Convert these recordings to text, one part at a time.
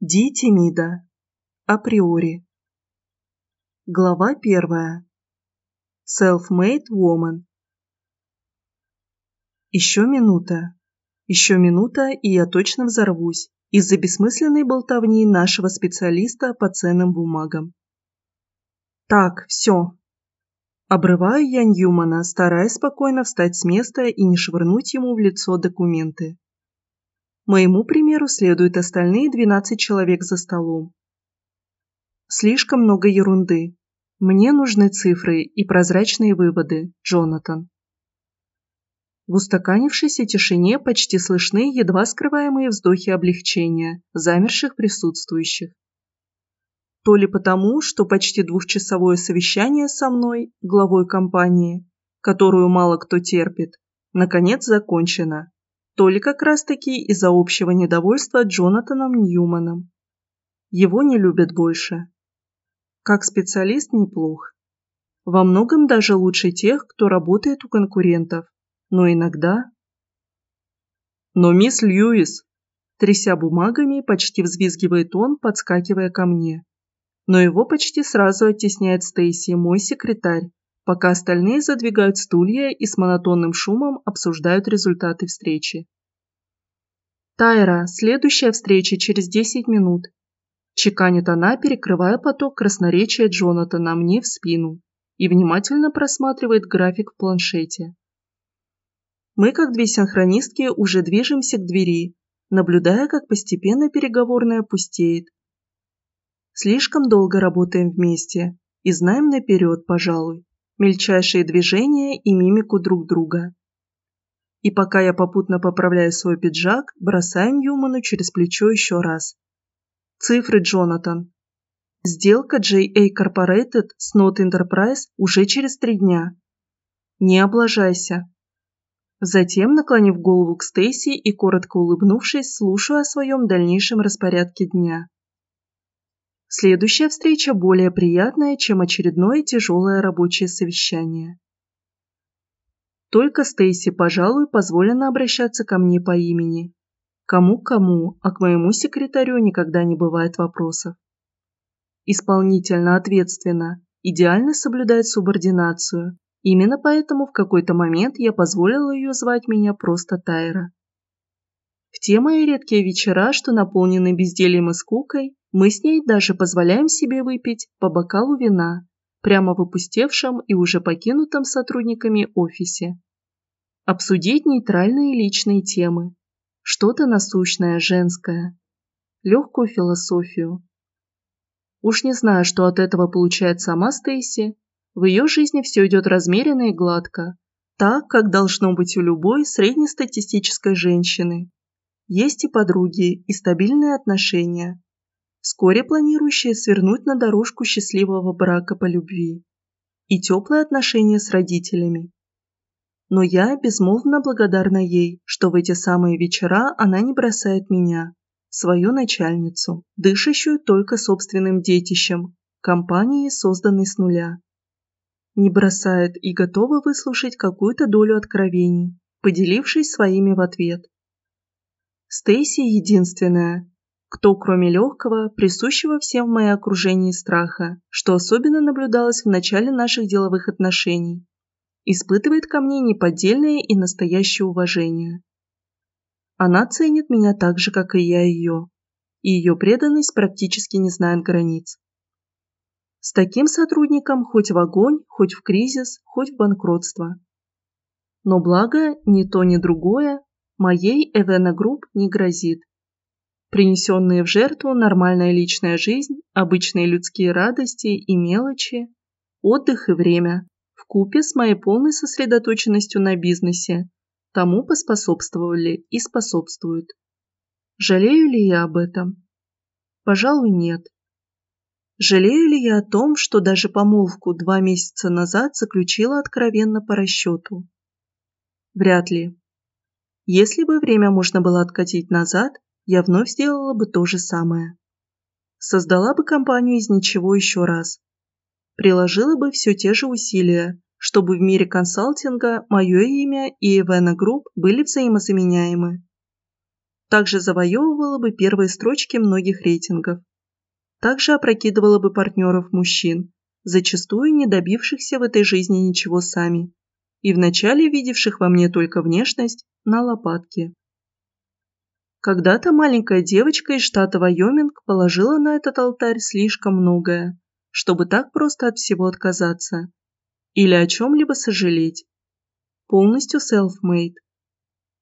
Ди Тимида. Априори. Глава первая. Self-made woman. Еще минута. Еще минута, и я точно взорвусь из-за бессмысленной болтовни нашего специалиста по ценным бумагам. Так, все. Обрываю я Ньюмана, стараясь спокойно встать с места и не швырнуть ему в лицо документы. Моему примеру следуют остальные 12 человек за столом. Слишком много ерунды. Мне нужны цифры и прозрачные выводы, Джонатан. В устаканившейся тишине почти слышны едва скрываемые вздохи облегчения, замерших присутствующих. То ли потому, что почти двухчасовое совещание со мной, главой компании, которую мало кто терпит, наконец закончено то ли как раз-таки из-за общего недовольства Джонатаном Ньюманом. Его не любят больше. Как специалист неплох. Во многом даже лучше тех, кто работает у конкурентов. Но иногда... Но мисс Льюис, тряся бумагами, почти взвизгивает он, подскакивая ко мне. Но его почти сразу оттесняет Стейси, мой секретарь, пока остальные задвигают стулья и с монотонным шумом обсуждают результаты встречи. «Тайра, следующая встреча через 10 минут», – чеканит она, перекрывая поток красноречия Джонатана мне в спину и внимательно просматривает график в планшете. Мы, как две синхронистки, уже движемся к двери, наблюдая, как постепенно переговорная пустеет. Слишком долго работаем вместе и знаем наперед, пожалуй, мельчайшие движения и мимику друг друга. И пока я попутно поправляю свой пиджак, бросаю Ньюману через плечо еще раз. Цифры, Джонатан. Сделка JA Corporated с Not Enterprise уже через три дня. Не облажайся. Затем, наклонив голову к Стейси и коротко улыбнувшись, слушаю о своем дальнейшем распорядке дня. Следующая встреча более приятная, чем очередное тяжелое рабочее совещание. Только Стейси, пожалуй, позволено обращаться ко мне по имени. Кому-кому, а к моему секретарю никогда не бывает вопросов. Исполнительно, ответственно, идеально соблюдает субординацию. Именно поэтому в какой-то момент я позволила ее звать меня просто Тайра. В те мои редкие вечера, что наполнены бездельем и скукой, мы с ней даже позволяем себе выпить по бокалу вина, прямо в опустевшем и уже покинутом сотрудниками офисе. Обсудить нейтральные личные темы, что-то насущное, женское, легкую философию. Уж не знаю, что от этого получает сама Стейси, в ее жизни все идет размеренно и гладко, так, как должно быть у любой среднестатистической женщины. Есть и подруги, и стабильные отношения, вскоре планирующие свернуть на дорожку счастливого брака по любви, и теплые отношения с родителями. Но я безмолвно благодарна ей, что в эти самые вечера она не бросает меня, свою начальницу, дышащую только собственным детищем, компанией, созданной с нуля. Не бросает и готова выслушать какую-то долю откровений, поделившись своими в ответ. Стейси единственная, кто, кроме легкого, присущего всем в моем окружении страха, что особенно наблюдалось в начале наших деловых отношений, испытывает ко мне неподдельное и настоящее уважение. Она ценит меня так же, как и я ее, и ее преданность практически не знает границ. С таким сотрудником хоть в огонь, хоть в кризис, хоть в банкротство. Но благо ни то, ни другое моей Эвена Групп не грозит. Принесенные в жертву нормальная личная жизнь, обычные людские радости и мелочи, отдых и время, в купе с моей полной сосредоточенностью на бизнесе, тому поспособствовали и способствуют. Жалею ли я об этом? Пожалуй, нет. Жалею ли я о том, что даже помолвку два месяца назад заключила откровенно по расчету? Вряд ли. Если бы время можно было откатить назад, я вновь сделала бы то же самое. Создала бы компанию из ничего еще раз. Приложила бы все те же усилия, чтобы в мире консалтинга мое имя и Эвена Групп были взаимозаменяемы. также завоевывала бы первые строчки многих рейтингов. Также опрокидывала бы партнеров мужчин, зачастую не добившихся в этой жизни ничего сами, и вначале видевших во мне только внешность на лопатке. Когда-то маленькая девочка из штата Вайоминг положила на этот алтарь слишком многое, чтобы так просто от всего отказаться или о чем-либо сожалеть. Полностью self-made.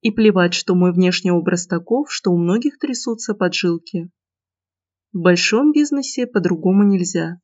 И плевать, что мой внешний образ таков, что у многих трясутся поджилки. В большом бизнесе по-другому нельзя.